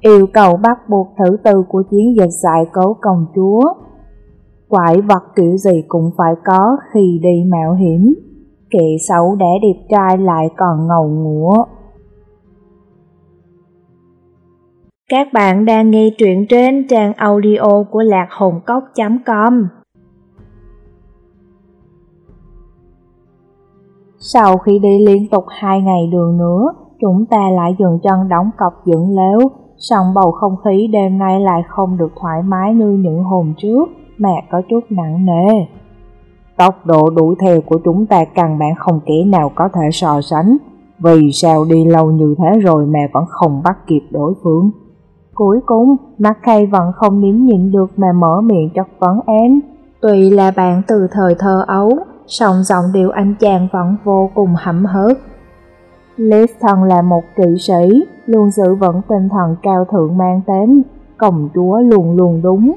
Yêu cầu bắt buộc thứ tư của chiến dịch giải cứu công chúa. Quái vật kiểu gì cũng phải có khi đi mạo hiểm. Kệ xấu để đẹp trai lại còn ngầu ngũa. Các bạn đang nghe truyện trên trang audio của lạc hồn cốc.com Sau khi đi liên tục hai ngày đường nữa, chúng ta lại dừng chân đóng cọc dưỡng lếu song bầu không khí đêm nay lại không được thoải mái như những hôm trước, mà có chút nặng nề. Tốc độ đuổi theo của chúng ta căn bản không kẻ nào có thể so sánh, vì sao đi lâu như thế rồi mà vẫn không bắt kịp đối phương. Cuối cùng, Mackay vẫn không nín nhịn được mà mở miệng chất vấn én. Tuy là bạn từ thời thơ ấu, song giọng điệu anh chàng vẫn vô cùng hậm hớt. Liv thân là một kỵ sĩ, luôn giữ vững tinh thần cao thượng mang tên, công chúa luôn luôn đúng.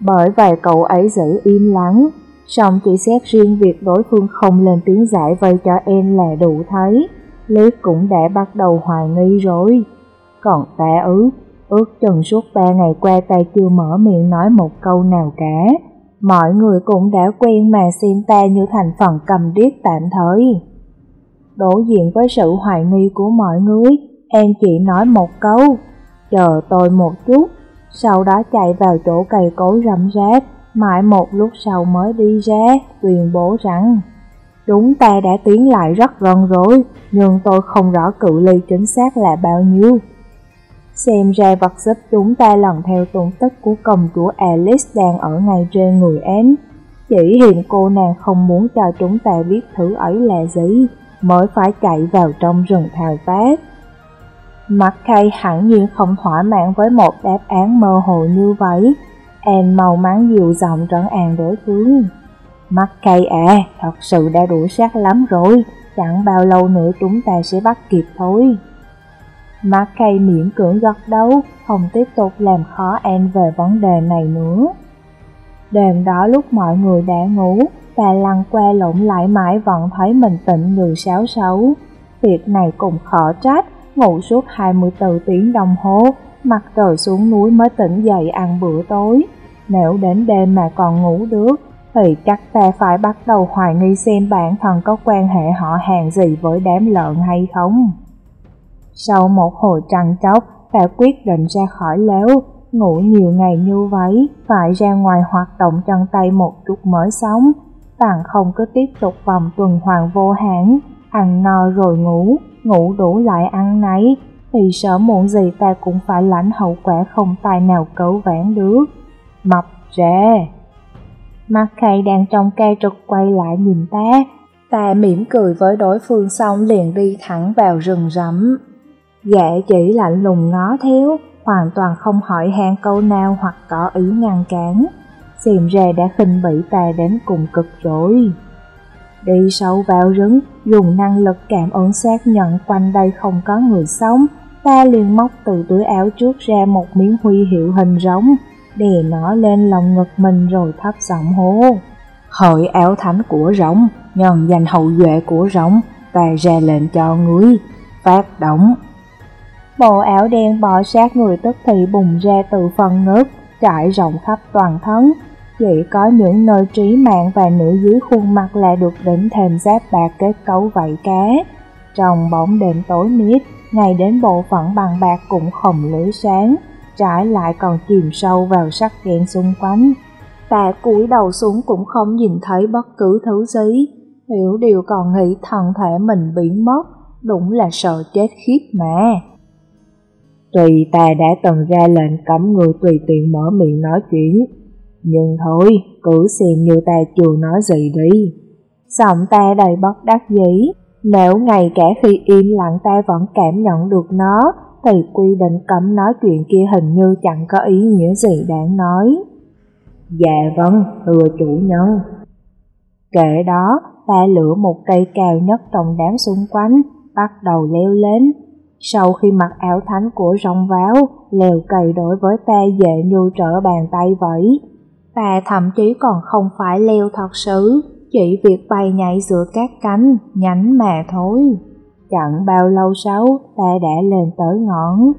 Bởi vậy cậu ấy giữ im lắng, song chỉ xét riêng việc đối phương không lên tiếng giải vây cho em là đủ thấy. Liv cũng đã bắt đầu hoài nghi rồi. Còn ta ứ, ước chừng suốt ba ngày qua ta chưa mở miệng nói một câu nào cả. Mọi người cũng đã quen mà xem ta như thành phần cầm điếc tạm thời. Đối diện với sự hoài nghi của mọi người, em chỉ nói một câu, chờ tôi một chút, sau đó chạy vào chỗ cây cối rậm rạp, mãi một lúc sau mới đi ra, tuyên bố rằng Đúng ta đã tiến lại rất gần rồi, nhưng tôi không rõ cự ly chính xác là bao nhiêu. Xem ra vật giúp chúng ta lần theo tung tích của công chúa Alice đang ở ngay trên người én. Chỉ hiện cô nàng không muốn cho chúng ta biết thứ ấy là gì, mới phải chạy vào trong rừng thao tác. Mặt khay hẳn nhiên không thỏa mãn với một đáp án mơ hồ như vậy. Em màu mắn dịu giọng trấn an đối phương. Mắt cây à, thật sự đã đủ sát lắm rồi, chẳng bao lâu nữa chúng ta sẽ bắt kịp thôi. Mắt cây miễn cưỡng gật đầu, không tiếp tục làm khó em về vấn đề này nữa. Đêm đó lúc mọi người đã ngủ, ta lăn qua lộn lại mãi vẫn thấy mình tỉnh như sáo xấu. Việc này cũng khó trách, ngủ suốt 24 tiếng đồng hồ, mặt trời xuống núi mới tỉnh dậy ăn bữa tối. Nếu đến đêm mà còn ngủ được, thì chắc ta phải bắt đầu hoài nghi xem bản thân có quan hệ họ hàng gì với đám lợn hay không. Sau một hồi trăng chốc, ta quyết định ra khỏi léo, ngủ nhiều ngày như vậy, phải ra ngoài hoạt động chân tay một chút mới sống, bạn không cứ tiếp tục vòng tuần hoàn vô hạn, ăn no rồi ngủ, ngủ đủ lại ăn nấy, thì sợ muộn gì ta cũng phải lãnh hậu quả không tài nào cứu vãn được. Mập ra! Mặt khay đang trong cây trực quay lại nhìn ta, ta mỉm cười với đối phương xong liền đi thẳng vào rừng rẫm Dạ chỉ lạnh lùng ngó theo, hoàn toàn không hỏi han câu nào hoặc có ý ngăn cản. Xem ra đã khinh bỉ ta đến cùng cực rồi. Đi sâu vào rừng, dùng năng lực cảm ứng xác nhận quanh đây không có người sống, ta liền móc từ túi áo trước ra một miếng huy hiệu hình rống, đè nó lên lòng ngực mình rồi thấp giọng hô. Hỡi áo thánh của rống, nhân danh hậu duệ của rống, ta ra lệnh cho ngươi, phát động. Bộ áo đen bò sát người tức thì bùng ra từ phần ngực, trải rộng khắp toàn thân. Chỉ có những nơi trí mạng và nửa dưới khuôn mặt là được đỉnh thêm giáp bạc kết cấu vảy cá. Trong bóng đêm tối mít, ngay đến bộ phận bằng bạc cũng không lưới sáng, trải lại còn chìm sâu vào sắc đen xung quanh. tạ cúi đầu xuống cũng không nhìn thấy bất cứ thứ gì, hiểu điều còn nghĩ thân thể mình bị mất, đúng là sợ chết khiếp mà tùy ta đã từng ra lệnh cấm người tùy tiện mở miệng nói chuyện, nhưng thôi, cứ xem như ta chưa nói gì đi. Giọng ta đầy bất đắc dĩ, nếu ngay cả khi im lặng ta vẫn cảm nhận được nó, thì quy định cấm nói chuyện kia hình như chẳng có ý nghĩa gì đáng nói. Dạ vâng, thưa chủ nhân. Kể đó, ta lựa một cây cao nhất trong đám xung quanh, bắt đầu leo lên. Sau khi mặc áo thánh của rồng váo, leo cày đối với ta dễ như trở bàn tay vậy. Ta thậm chí còn không phải leo thật sự, chỉ việc bay nhảy giữa các cánh, nhánh mà thôi. Chẳng bao lâu sau, ta đã lên tới ngọn.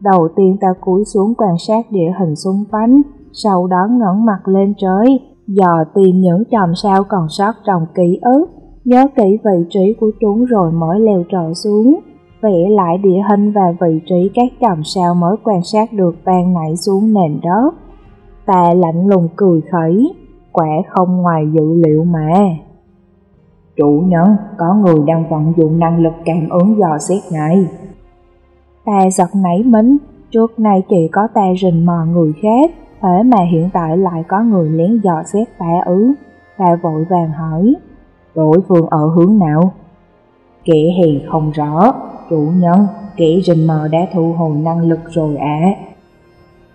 Đầu tiên ta cúi xuống quan sát địa hình xung quanh, sau đó ngẩng mặt lên trời, dò tìm những chòm sao còn sót trong ký ức, nhớ kỹ vị trí của chúng rồi mới leo trở xuống, vẽ lại địa hình và vị trí các chòm sao mới quan sát được tan nảy xuống nền đất. Ta lạnh lùng cười khẩy, quả không ngoài dự liệu mà. Chủ nhân, có người đang vận dụng năng lực cảm ứng dò xét này. Ta giật nảy mình, trước nay chỉ có ta rình mò người khác, thế mà hiện tại lại có người lén dò xét ta ứ. Ta vội vàng hỏi, đối phương ở hướng nào? Kẻ thì không rõ, chủ nhân, kẻ rình mò đã thu hồi năng lực rồi ạ. À.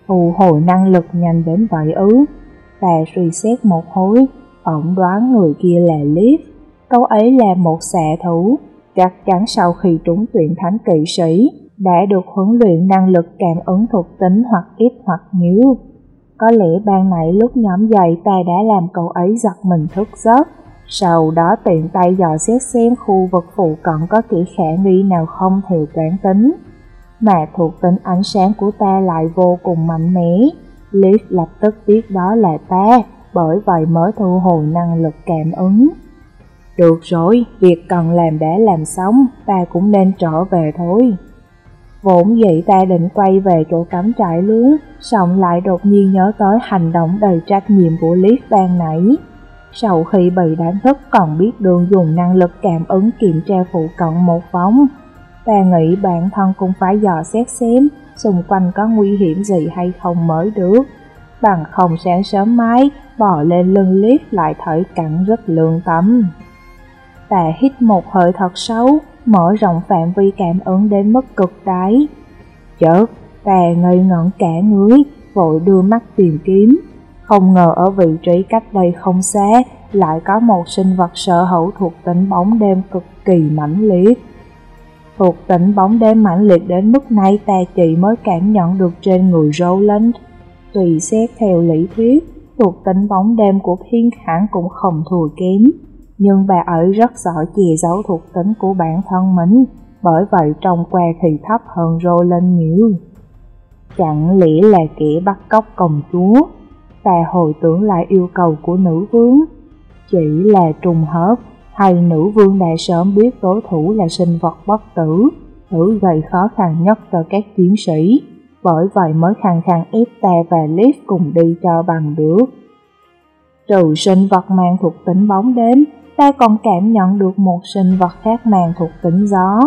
Thu hồi năng lực nhanh đến vậy ứ, ta suy xét một hồi, phỏng đoán người kia là Liv, câu ấy là một xạ thủ, chắc chắn sau khi trúng tuyển thánh kỵ sĩ, đã được huấn luyện năng lực cảm ứng thuộc tính hoặc ít hoặc nhiều. Có lẽ ban nãy lúc nhóm dậy ta đã làm cậu ấy giật mình thức giấc, sau đó tiện tay dò xét xem khu vực phụ cận có kỹ khả nghi nào không theo quán tính. Mà thuộc tính ánh sáng của ta lại vô cùng mạnh mẽ. Liv lập tức biết đó là ta, bởi vậy mới thu hồi năng lực cảm ứng. Được rồi, việc cần làm đã làm xong, ta cũng nên trở về thôi. Vốn dĩ ta định quay về chỗ cắm trại lúa, xong lại đột nhiên nhớ tới hành động đầy trách nhiệm của Liv ban nãy. Sau khi bị đánh thức còn biết đường dùng năng lực cảm ứng kiểm tra phụ cận một vòng. Ta nghĩ bản thân cũng phải dò xét xem xung quanh có nguy hiểm gì hay không mới được. Bằng không sáng sớm mái, bò lên lưng liếp lại thởi cẳng rất lương tâm. Ta hít một hơi thật sâu, mở rộng phạm vi cảm ứng đến mức cực đáy. Chợt, ta ngây ngẩn cả người, vội đưa mắt tìm kiếm. Không ngờ ở vị trí cách đây không xa, lại có một sinh vật sở hữu thuộc tính bóng đêm cực kỳ mãnh liệt. Thuộc tính bóng đêm mãnh liệt đến mức này ta chỉ mới cảm nhận được trên người Roland. Tùy xét theo lý thuyết, thuộc tính bóng đêm của Thiên hẳn cũng không thua kém nhưng bà ấy rất giỏi che giấu thuộc tính của bản thân mình, bởi vậy trông qua thì thấp hơn Roland nhiều. Chẳng lẽ là kẻ bắt cóc công chúa? Và hồi tưởng lại yêu cầu của nữ vương. Chỉ là trùng hợp, hay nữ vương đã sớm biết đối thủ là sinh vật bất tử, thử gây khó khăn nhất cho các chiến sĩ, bởi vậy mới khăng khăng ép ta và Liv cùng đi cho bằng được. Trừ sinh vật mang thuộc tính bóng đến, ta còn cảm nhận được một sinh vật khác mang thuộc tính gió,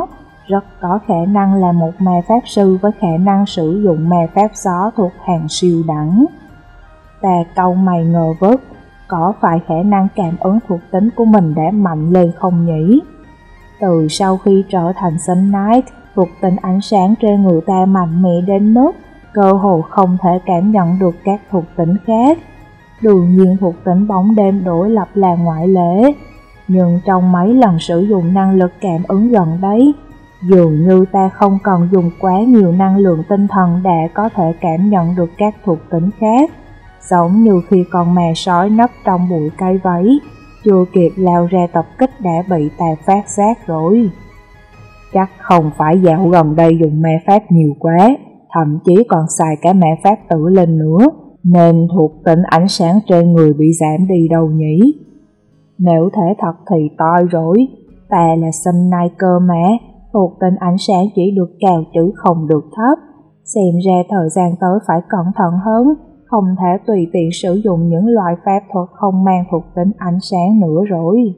rất có khả năng là một ma pháp sư với khả năng sử dụng ma pháp gió thuộc hàng siêu đẳng. Ta câu mày ngờ vớt, có phải khả năng cảm ứng thuộc tính của mình đã mạnh lên không nhỉ? Từ sau khi trở thành Sun Knight, thuộc tính ánh sáng trên người ta mạnh mẽ đến mức cơ hồ không thể cảm nhận được các thuộc tính khác. Đương nhiên thuộc tính bóng đêm đổi lập là ngoại lệ, nhưng trong mấy lần sử dụng năng lực cảm ứng gần đấy, dường như ta không còn dùng quá nhiều năng lượng tinh thần để có thể cảm nhận được các thuộc tính khác, giống như khi con mè sói nấp trong bụi cây vấy, chưa kịp lao ra tập kích đã bị ta phát giác rồi. Chắc không phải dạo gần đây dùng ma pháp nhiều quá, thậm chí còn xài cả ma pháp tử lên nữa, nên thuộc tính ánh sáng trên người bị giảm đi đâu nhỉ? Nếu thể thật thì toi rồi, ta là sinh nai cơ mà, thuộc tính ánh sáng chỉ được cao chứ không được thấp. Xem ra thời gian tới phải cẩn thận hơn, không thể tùy tiện sử dụng những loại pháp thuật không mang thuộc tính ánh sáng nữa rồi.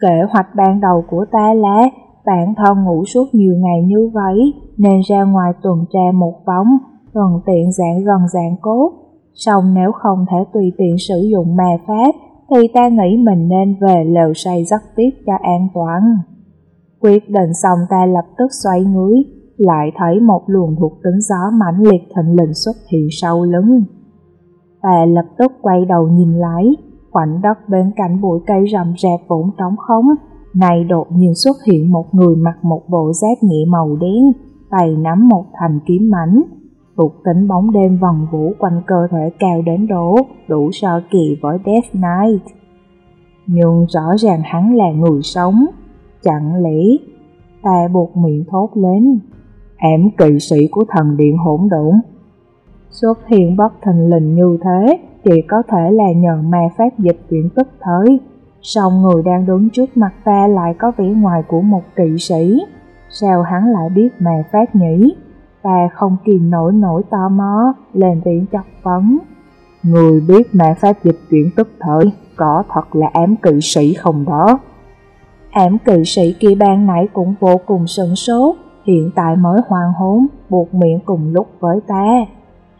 Kế hoạch ban đầu của ta là bản thân ngủ suốt nhiều ngày như vậy nên ra ngoài tuần tra một vòng, thuận tiện dạng gần dạng cốt. Xong nếu không thể tùy tiện sử dụng ma pháp thì ta nghĩ mình nên về lều say rất tiếp cho an toàn. Quyết định xong ta lập tức xoay người, lại thấy một luồng thuộc tính gió mãnh liệt thịnh lình xuất hiện sau lưng. Ta lập tức quay đầu nhìn lại, khoảnh đất bên cạnh bụi cây rậm rạp vốn trống không, này đột nhiên xuất hiện một người mặc một bộ giáp nhẹ màu đen, tay nắm một thành kiếm mảnh, thuộc tính bóng đêm vần vũ quanh cơ thể cao đến độ đủ so kỳ với Death Knight. Nhưng rõ ràng hắn là người sống, chẳng lẽ ta buộc miệng thốt lên ẻm kỵ sĩ của thần điện hỗn độn. Xuất hiện bất thình lình như thế chỉ có thể là nhờ ma pháp dịch chuyển tức thời. Song người đang đứng trước mặt ta lại có vẻ ngoài của một kỵ sĩ. Sao hắn lại biết ma pháp nhỉ? Ta không kìm nổi nổi tò mò, lên tiếng chọc vấn. Người biết ma pháp dịch chuyển tức thời, có thật là ám kỵ sĩ không đó? Ám kỵ sĩ kia ban nãy cũng vô cùng sửng sốt, hiện tại mới hoàng hốn, buộc miệng cùng lúc với ta.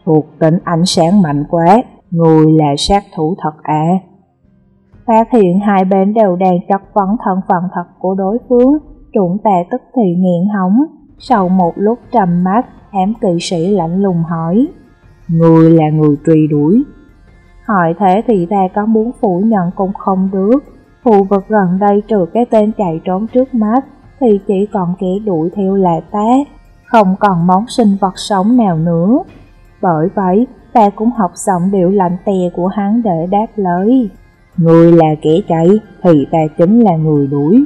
Thuộc tính ánh sáng mạnh quá, người là sát thủ thật à. Phát hiện hai bên đều đang chất vấn thân phận thật của đối phương, trụng tà tức thì nghiện hóng. Sau một lúc trầm mắt, ám kỵ sĩ lạnh lùng hỏi, Người là người truy đuổi. Hỏi thế thì ta có muốn phủ nhận cũng không được, Khu vực gần đây trừ cái tên chạy trốn trước mắt thì chỉ còn kẻ đuổi theo là ta, không còn món sinh vật sống nào nữa. Bởi vậy, ta cũng học giọng điệu lạnh tè của hắn để đáp lời. Người là kẻ chạy, thì ta chính là người đuổi.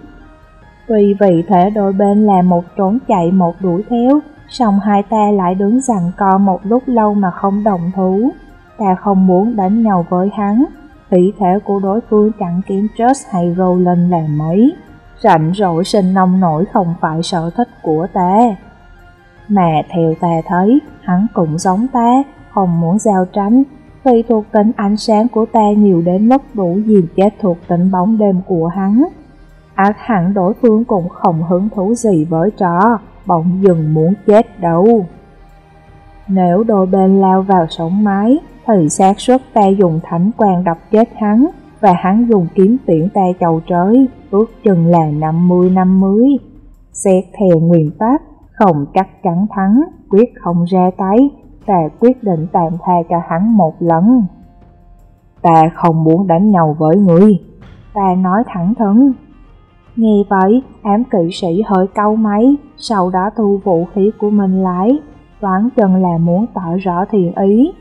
Tuy vì thế đôi bên là một trốn chạy một đuổi theo, song hai ta lại đứng rằng co một lúc lâu mà không đồng thú. Ta không muốn đánh nhau với hắn, thủy thể của đối phương chẳng kém Josh hay Roland là mấy. Rảnh rỗi sinh nông nổi không phải sở thích của ta. Mà theo ta thấy, hắn cũng giống ta, không muốn giao tranh, vì thuộc tính ánh sáng của ta nhiều đến mức đủ diệt chết thuộc tính bóng đêm của hắn. Ác hẳn đối phương cũng không hứng thú gì với trò, bỗng dừng muốn chết đâu. Nếu đôi bên lao vào sống mái, thì xác suất ta dùng thánh quan đập chết hắn, và hắn dùng kiếm tiễn ta chầu trời, ước chừng là 50-50. Xét theo nguyên pháp không chắc chắn thắng, quyết không ra tay, ta quyết định tạm tha cho hắn một lần. Ta không muốn đánh nhau với người, ta nói thẳng thắn. Nghe vậy, ám kỵ sĩ hơi câu máy, sau đó thu vũ khí của mình lại, đoán chừng là muốn tỏ rõ thiện ý.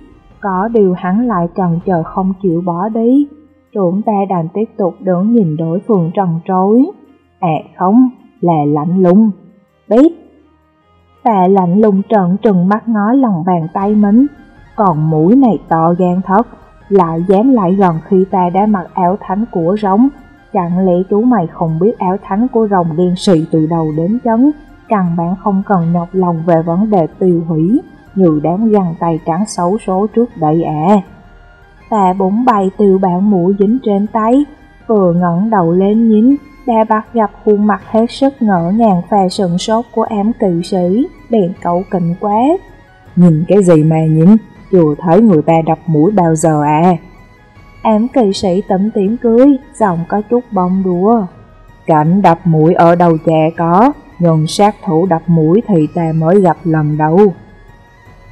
Có điều hắn lại trần chờ không chịu bỏ đi, chúng ta đành tiếp tục đứng nhìn đối phương trần trối. À không, là lạnh lùng. Biết. Ta lạnh lùng trợn trừng mắt ngó lòng bàn tay mình, còn mũi này to gan thật, lại dám lại gần khi ta đã mặc áo thánh của rống. Chẳng lẽ chú mày không biết áo thánh của rồng đen sị từ đầu đến chân, căn bản không cần nhọc lòng về vấn đề tiêu hủy, như đám găng tay trắng xấu số trước đây à. Ta búng bay từ bạn mũ dính trên tay, vừa ngẩng đầu lên nhìn, đã bắt gặp khuôn mặt hết sức ngỡ ngàng và sừng sốt của ám kỵ sĩ, bèn cậu kình quá. Nhìn cái gì mà nhìn, chưa thấy người ta đập mũi bao giờ à. Ám kỵ sĩ tấm tiếng cưới, giọng có chút bông đùa. Cảnh đập mũi ở đầu chè có, nhưng sát thủ đập mũi thì ta mới gặp lần đầu.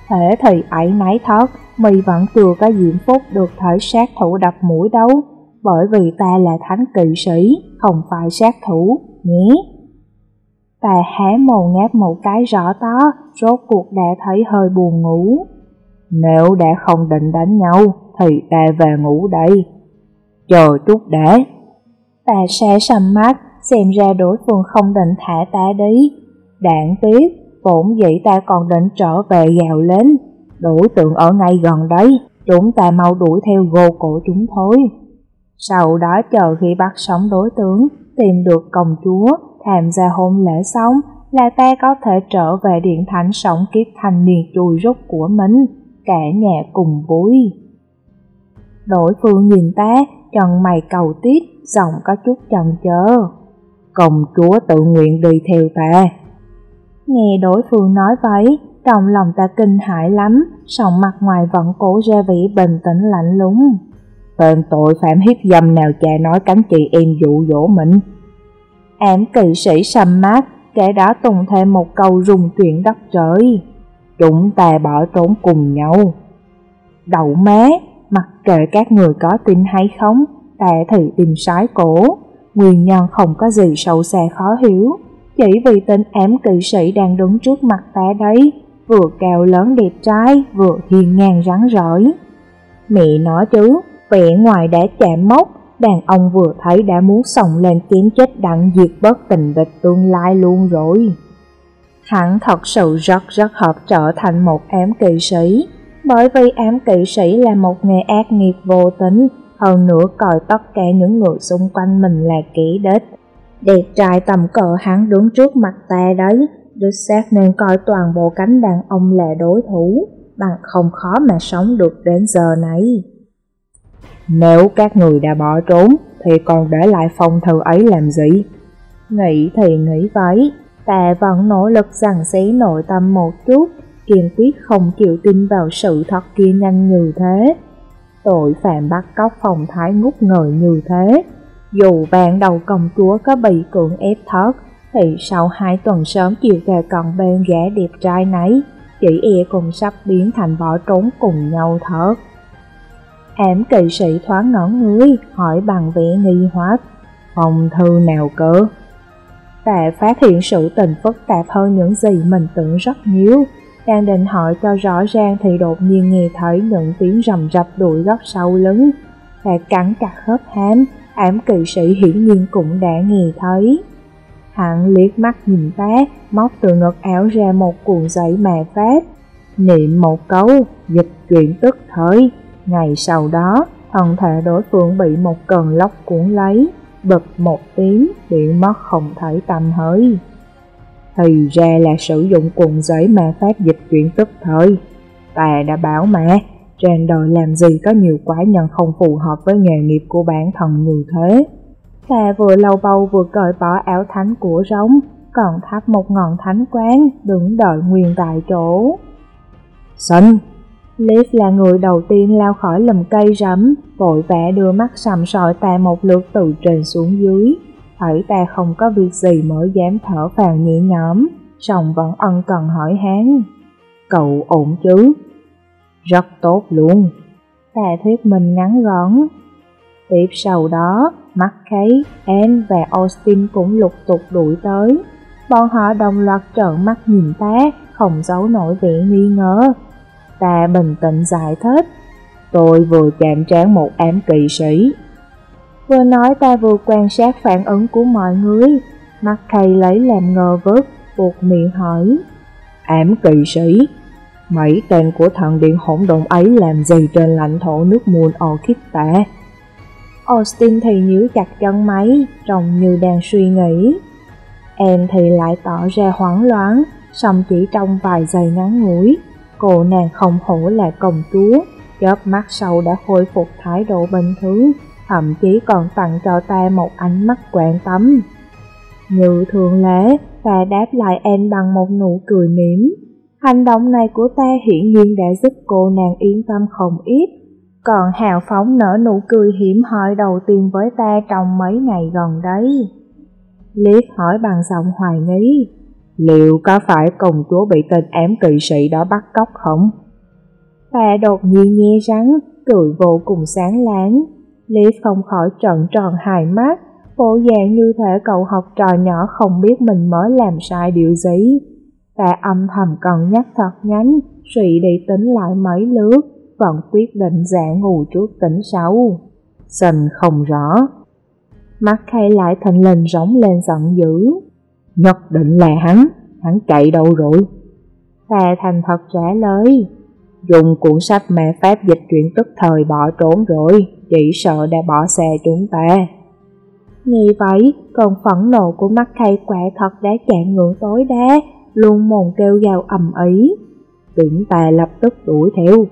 Thế thì ấy nấy thất, mi vẫn chưa có diễm phúc được thấy sát thủ đập mũi đâu, bởi vì ta là thánh kỵ sĩ, không phải sát thủ, nhé. Ta hé mồm ngáp một cái rõ to, rốt cuộc đã thấy hơi buồn ngủ. Nếu đã không định đánh nhau, thì ta về ngủ đây. Chờ chút để. Ta sẽ sầm mắt, xem ra đối phương không định thả ta đi. Đạn tiếc, vốn dĩ ta còn định trở về gào lên. Đối tượng ở ngay gần đấy, chúng ta mau đuổi theo gô cổ chúng thôi. Sau đó chờ khi bắt sống đối tượng, tìm được công chúa, tham gia hôn lễ xong, là ta có thể trở về điện thánh sống kiếp thanh niên chui rút của mình, cả nhà cùng vui. Đối phương nhìn ta, chân mày cầu tiết, giọng có chút chần chờ công chúa tự nguyện đi theo ta. Nghe đối phương nói vậy, trong lòng ta kinh hãi lắm, sòng mặt ngoài vẫn cố ra vẻ bình tĩnh lạnh lùng. Tên tội phạm hiếp dâm nào cha nói cánh chị em dụ dỗ mình. Ám kỵ sĩ sầm mát, kẻ đó tùng thêm một câu rung chuyển đất trời. Chúng ta bỏ trốn cùng nhau. Đậu má, mặc kệ các người có tin hay không, ta thì tìm sái cổ. Nguyên nhân không có gì sâu xa khó hiểu, chỉ vì tên ám kỵ sĩ đang đứng trước mặt ta đấy, vừa cao lớn đẹp trai, vừa hiền ngang rắn rỏi. Mẹ nói chứ, vẻ ngoài đã chạm mốc, đàn ông vừa thấy đã muốn sòng lên kiếm chết đặng diệt bất tình địch tương lai luôn rồi. Hắn thật sự rất rất hợp trở thành một ám kỵ sĩ, bởi vì ám kỵ sĩ là một nghề ác nghiệt vô tính, hơn nữa coi tất cả những người xung quanh mình là kẻ địch Đẹp trai tầm cỡ hắn đứng trước mặt ta đấy, đứa xác nên coi toàn bộ cánh đàn ông là đối thủ, bằng không khó mà sống được đến giờ này. Nếu các người đã bỏ trốn, thì còn để lại phong thư ấy làm gì? Nghĩ thì nghĩ vậy, ta vẫn nỗ lực rằng xé nội tâm một chút, kiên quyết không chịu tin vào sự thật kia nhanh như thế. Tội phạm bắt cóc phòng thái ngút ngời như thế, dù bạn đầu công chúa có bị cưỡng ép thất, thì sau hai tuần sớm chiều về còn bên gã đẹp trai nấy, chỉ e cùng sắp biến thành bỏ trốn cùng nhau thở Ảm kỳ sĩ thoáng ngẩn người, hỏi bằng vẻ nghi hoặc, phòng thư nào cơ? Tạ phát hiện sự tình phức tạp hơn những gì mình tưởng rất nhiều. Đang định hỏi cho rõ ràng thì đột nhiên nghe thấy những tiếng rầm rập đuổi góc sau lưng. Tạ cắn chặt khớp hám, ảm kỵ sĩ hiển nhiên cũng đã nghe thấy. Hắn liếc mắt nhìn phát, móc từ ngực áo ra một cuộn giấy mà phát. Niệm một câu, dịch chuyển tức thời. Ngày sau đó, thân thể đối phương bị một cơn lốc cuốn lấy, bật một tiếng, bị mất không thể tầm hơi. Thì ra là sử dụng cuộn giấy mà phát dịch chuyển tức thời. Ta đã bảo mà, trên đời làm gì có nhiều quái nhân không phù hợp với nghề nghiệp của bản thân như thế. Ta vừa lâu bầu vừa cởi bỏ áo thánh của rống, còn thắp một ngọn thánh quán, đứng đợi nguyên tại chỗ. Xanh! Leaf là người đầu tiên lao khỏi lùm cây rắm, vội vã đưa mắt sầm sọi ta một lượt từ trên xuống dưới. Thấy ta không có việc gì mới dám thở vào nhẹ nhõm, song vẫn ân cần hỏi hắn. Cậu ổn chứ? Rất tốt luôn. Ta thuyết mình ngắn gọn. Tiếp sau đó, McKay, Anne và Austin cũng lục tục đuổi tới. Bọn họ đồng loạt trợn mắt nhìn ta, không giấu nổi vẻ nghi ngờ. Ta bình tĩnh giải thích. Tôi vừa chạm trán một ám kỵ sĩ. Vừa nói ta vừa quan sát phản ứng của mọi người. McKay lấy làm ngờ vực, buộc miệng hỏi. Ám kỵ sĩ? Mấy tên của thần điện hỗn độn ấy làm gì trên lãnh thổ nước muôn Orchid ta? Austin thì nhíu chặt chân máy, trông như đang suy nghĩ. Em thì lại tỏ ra hoảng loạn, xong chỉ trong vài giây ngắn ngủi, cô nàng không hổ là công chúa, chớp mắt sau đã khôi phục thái độ bình thường, thậm chí còn tặng cho ta một ánh mắt quan tâm. Như thường lẽ, ta đáp lại em bằng một nụ cười mỉm. Hành động này của ta hiển nhiên đã giúp cô nàng yên tâm không ít. Còn hào phóng nở nụ cười hiểm hoi đầu tiên với ta trong mấy ngày gần đấy. Liếp hỏi bằng giọng hoài nghi. Liệu có phải công chúa bị tên ám kỵ sĩ đó bắt cóc không? Ta đột nhiên nghe rắn, cười vô cùng sáng láng. Liếp không khỏi trận tròn hài mắt, bộ dạng như thể cậu học trò nhỏ không biết mình mới làm sai điều gì. Ta âm thầm cần nhắc thật nhánh, suy đi tính lại mấy lướt, vẫn quyết định giả ngủ trước tỉnh sáu, Sình không rõ. Mắt khay lại thành lên rống lên giận dữ. Nhất định là hắn, hắn chạy đâu rồi? Tà thành thật trả lời. Dùng cuốn sách mẹ Pháp dịch chuyển tức thời bỏ trốn rồi, chỉ sợ đã bỏ xe chúng ta. Nghĩ vậy, còn phẫn nộ của mắt khay quả thật đã chạm ngưỡng tối đá, luôn mồm kêu gào ầm ý. Tưởng ta lập tức đuổi theo,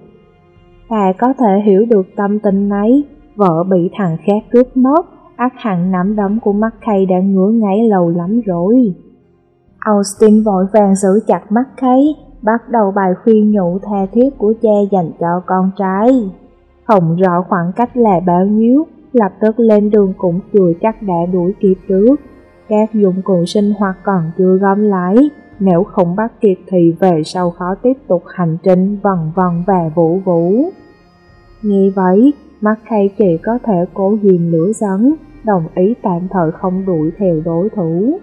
Ta có thể hiểu được tâm tình ấy, vợ bị thằng khác cướp mất, ác hẳn nắm đấm của McKay đã ngứa ngáy lâu lắm rồi. Austin vội vàng giữ chặt McKay, bắt đầu bài khuyên nhủ tha thiết của cha dành cho con trai. Không rõ khoảng cách là bao nhiêu, lập tức lên đường cũng chưa chắc đã đuổi kịp trước. Các dụng cụ sinh hoạt còn chưa gom lại, nếu không bắt kịp thì về sau khó tiếp tục hành trình vần vần và vũ vũ. Nghĩ vậy, mắt khay chỉ có thể cố dìm lửa dẫn, đồng ý tạm thời không đuổi theo đối thủ.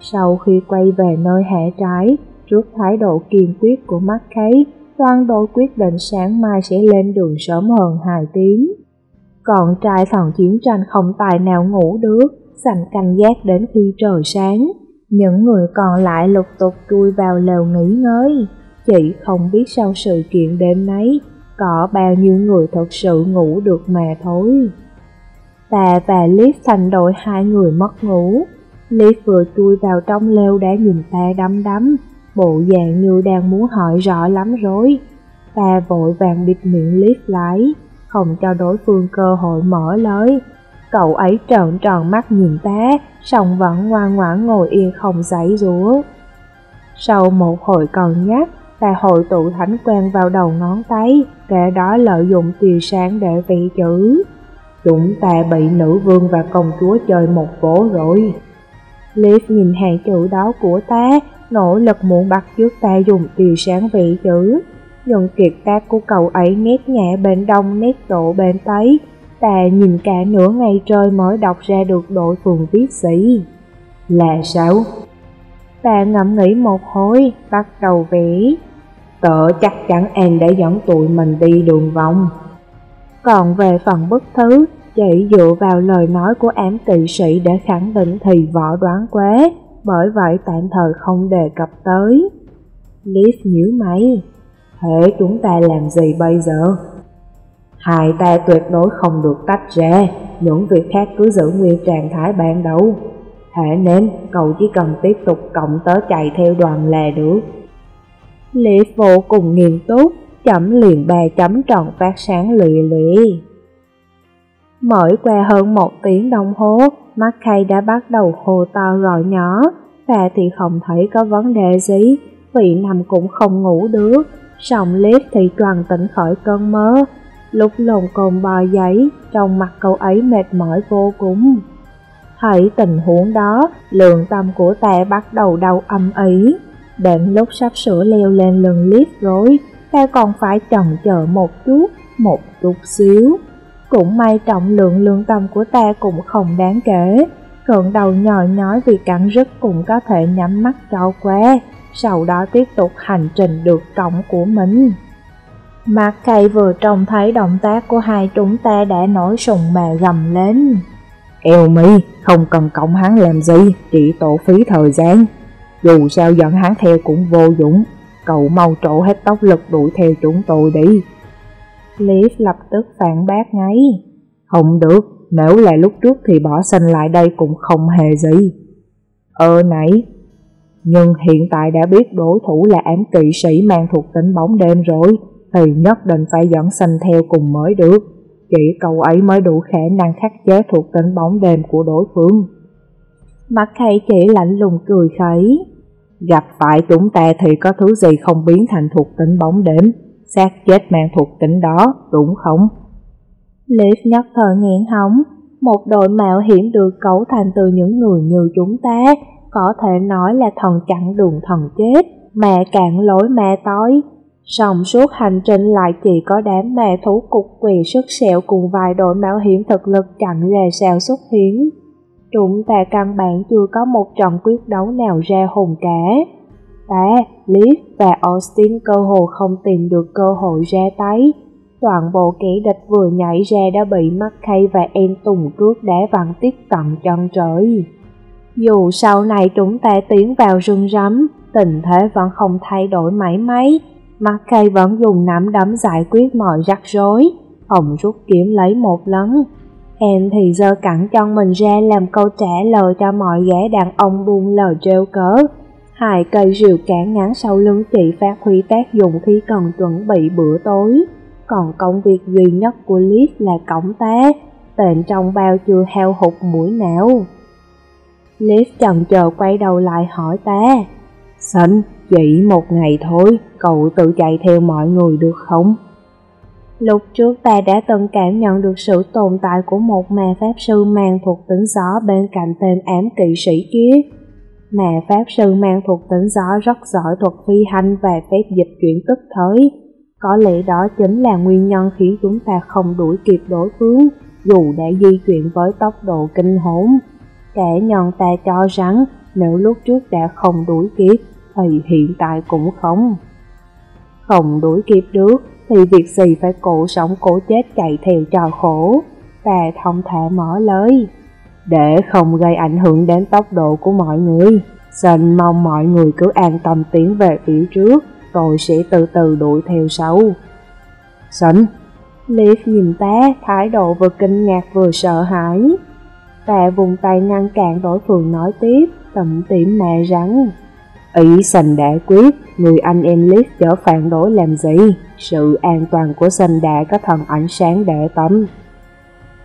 Sau khi quay về nơi hạ trái, trước thái độ kiên quyết của mắt khay, toàn đội quyết định sáng mai sẽ lên đường sớm hơn 2 tiếng. Còn trai thần chiến tranh không tài nào ngủ được, dành canh giác đến khi trời sáng, những người còn lại lục tục chui vào lều nghỉ ngơi. Chị không biết sau sự kiện đêm nấy, có bao nhiêu người thật sự ngủ được mà thôi. Ta và Liv thành đội hai người mất ngủ. Liv vừa chui vào trong lều đã nhìn ta đắm đắm, bộ dạng như đang muốn hỏi rõ lắm rồi. Ta vội vàng bịt miệng Liv lại, không cho đối phương cơ hội mở lời. Cậu ấy trợn tròn mắt nhìn ta, song vẫn ngoan ngoãn ngồi yên không giãy rúa. Sau một hồi còn nhắc, ta hội tụ thánh quan vào đầu ngón tay, kẻ đó lợi dụng tia sáng để vẽ chữ. Chúng ta bị nữ vương và công chúa chơi một vố rồi. Liv nhìn hàng chữ đó của ta, nỗ lực muốn bắt trước ta dùng tia sáng vẽ chữ. Nhưng kiệt tác của cậu ấy nét nhẹ bên đông nét độ bên tây, ta nhìn cả nửa ngày trời mới đọc ra được đội phường viết gì. Là sao? Ta ngẫm nghĩ một hồi, bắt đầu vẽ. Tớ chắc chắn em đã dẫn tụi mình đi đường vòng. Còn về phần bức thứ, chỉ dựa vào lời nói của ám kỵ sĩ để khẳng định thì võ đoán quá, bởi vậy tạm thời không đề cập tới. Liv nhíu mày, thế chúng ta làm gì bây giờ? Hai ta tuyệt đối không được tách ra, những việc khác cứ giữ nguyên trạng thái ban đầu. Thế nên, cậu chỉ cần tiếp tục cộng tớ chạy theo đoàn là được. Lý vô cùng nghiêm túc, chấm liền ba chấm tròn phát sáng lụy lụy. Mỗi qua hơn một tiếng đồng hồ, mắt khay đã bắt đầu hồ to gọi nhỏ, và thì không thấy có vấn đề gì, vị nằm cũng không ngủ được, sòng liếp thì toàn tỉnh khỏi cơn mơ. Lúc lồng cồn bò giấy, trong mặt cậu ấy mệt mỏi vô cùng. Thấy tình huống đó, lượng tâm của ta bắt đầu đau âm ý. Đến lúc sắp sửa leo lên lưng lift rồi, ta còn phải chần chờ một chút, một chút xíu. Cũng may trọng lượng lương tâm của ta cũng không đáng kể. Cận đầu nhỏ nhói vì cắn rứt cũng có thể nhắm mắt cho qua, sau đó tiếp tục hành trình được cổng của mình. Mặt cây vừa trông thấy động tác của hai chúng ta đã nổi sùng mà gầm lên. Eo mi, không cần cộng hắn làm gì, chỉ tổ phí thời gian. Dù sao dẫn hắn theo cũng vô dụng, cậu mau trổ hết tốc lực đuổi theo chúng tôi đi. Liv lập tức phản bác ngay. Không được, nếu là lúc trước thì bỏ sinh lại đây cũng không hề gì. Ờ nãy, nhưng hiện tại đã biết đối thủ là ám kỵ sĩ mang thuộc tính bóng đêm rồi, thì nhất định phải dẫn sinh theo cùng mới được. Chỉ cậu ấy mới đủ khả năng khắc chế thuộc tính bóng đêm của đối phương. Mặt khay chỉ lạnh lùng cười khẩy. Gặp phải chúng ta thì có thứ gì không biến thành thuộc tính bóng đêm xác chết mang thuộc tính đó, đúng không? Liv nhắc thở nghẹn hóng, một đội mạo hiểm được cấu thành từ những người như chúng ta, có thể nói là thần chặn đường thần chết, mẹ cạn lối mẹ tối song suốt hành trình lại chỉ có đám mẹ thú cục quỳ sức sẹo cùng vài đội mạo hiểm thực lực chặn rề sao xuất hiện. Chúng ta căn bản chưa có một trận quyết đấu nào ra hùng cả. Ta, Liv và Austin cơ hồ không tìm được cơ hội ra tay. Toàn bộ kẻ địch vừa nhảy ra đã bị mắc khay và em Tùng cước đá văng tiếp cận chân trời. Dù sau này chúng ta tiến vào rừng rắm, tình thế vẫn không thay đổi mãi mấy. McKay vẫn dùng nắm đấm giải quyết mọi rắc rối. Ông rút kiếm lấy một lần. Em thì giơ cẳng chân mình ra làm câu trả lời cho mọi gã đàn ông buông lời trêu cớ. Hai cây rìu cản ngắn sau lưng chị phát huy tác dụng khi cần chuẩn bị bữa tối. Còn công việc duy nhất của Liz là cổng tá, tên trong bao chưa heo hụt mũi não. Liz chần chờ quay đầu lại hỏi ta. Sến, chỉ một ngày thôi, cậu tự chạy theo mọi người được không? Lúc trước ta đã từng cảm nhận được sự tồn tại của một mà pháp sư mang thuộc tính gió bên cạnh tên ám kỵ sĩ kia. Mà Pháp Sư mang thuộc tính gió rất giỏi thuật phi hành và phép dịch chuyển tức thời. Có lẽ đó chính là nguyên nhân khiến chúng ta không đuổi kịp đối phương, dù đã di chuyển với tốc độ kinh hồn. Kẻ nhân ta cho rằng nếu lúc trước đã không đuổi kịp, thì hiện tại cũng không. Không đuổi kịp được, thì việc gì phải cổ sống cổ chết chạy theo trò khổ. Ta thông thả mở lời để không gây ảnh hưởng đến tốc độ của mọi người. Xin mong mọi người cứ an tâm tiến về phía trước, rồi sẽ từ từ đuổi theo sau. Sánh, leaf nhìn ta, thái độ vừa kinh ngạc vừa sợ hãi. Ta vùng tay ngăn cản đối phương nói tiếp, tậm tiệm mẹ rắn. Ý sành đã quyết, người anh em Liv chở phản đối làm gì? Sự an toàn của sành đã có thần ánh sáng để tâm.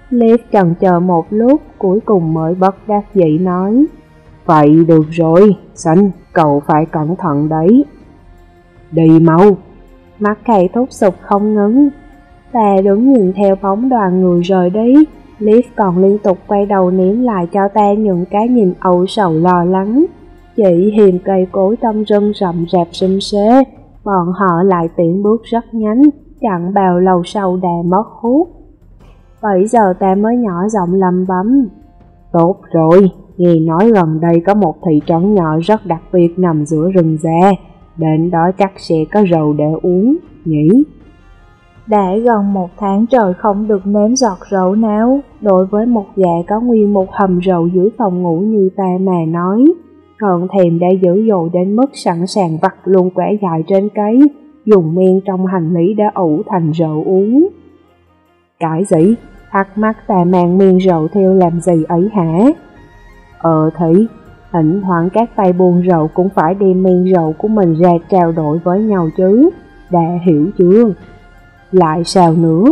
Liv chần chờ một lúc, cuối cùng mới bất đắc dĩ nói. Vậy được rồi, Sành cậu phải cẩn thận đấy. Đi mau. Mắt thầy thúc sụp không ngứng. Ta đứng nhìn theo bóng đoàn người rời đi. Liv còn liên tục quay đầu ném lại cho ta những cái nhìn âu sầu lo lắng. Chỉ hiềm cây cối trong rừng rậm rạp xum xế, bọn họ lại tiện bước rất nhanh, chặn bao lâu sau đè mất hút. Bây giờ ta mới nhỏ giọng lầm bấm. Tốt rồi, nghe nói gần đây có một thị trấn nhỏ rất đặc biệt nằm giữa rừng già, đến đó chắc sẽ có rượu để uống, nhỉ? Đã gần một tháng trời không được nếm giọt rượu nào, đối với một dạ có nguyên một hầm rượu dưới phòng ngủ như ta mà nói. Cơn thèm đã dữ dội đến mức sẵn sàng vặt luôn quả dại trên cái dùng men trong hành lý đã ủ thành rượu uống. Cái gì? Thắc mắc ta mang men rượu theo làm gì ấy hả? Ờ thì, thỉnh thoảng các tay buôn rượu cũng phải đem men rượu của mình ra trao đổi với nhau chứ, đã hiểu chưa? Lại sao nữa,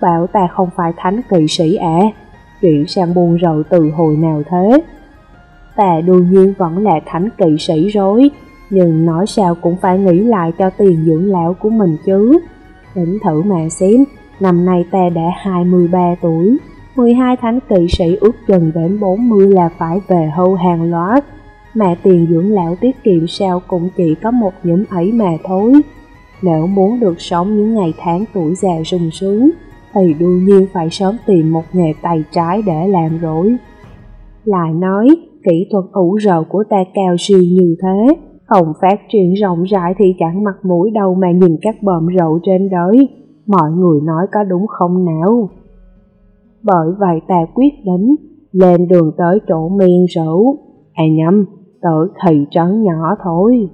bảo ta không phải thánh kỵ sĩ à, chuyển sang buôn rượu từ hồi nào thế? Ta đương nhiên vẫn là thánh kỵ sĩ rối, nhưng nói sao cũng phải nghĩ lại cho tiền dưỡng lão của mình chứ. Tính thử mà xem, năm nay ta đã 23 tuổi, 12 thánh kỵ sĩ ước chừng đến 40 là phải về hâu hàng loạt, mà tiền dưỡng lão tiết kiệm sao cũng chỉ có một nhóm ấy mà thôi. Nếu muốn được sống những ngày tháng tuổi già sung sướng, thì đương nhiên phải sớm tìm một nghề tay trái để làm rồi. Lại nói, kỹ thuật ủ rượu của ta cao siêu như thế, không phát triển rộng rãi thì chẳng mặt mũi đâu mà nhìn các bờm rượu trên đới. Mọi người nói có đúng không nào? Bởi vậy ta quyết định lên đường tới chỗ miên rượu. À nhầm, tới thị trấn nhỏ thôi.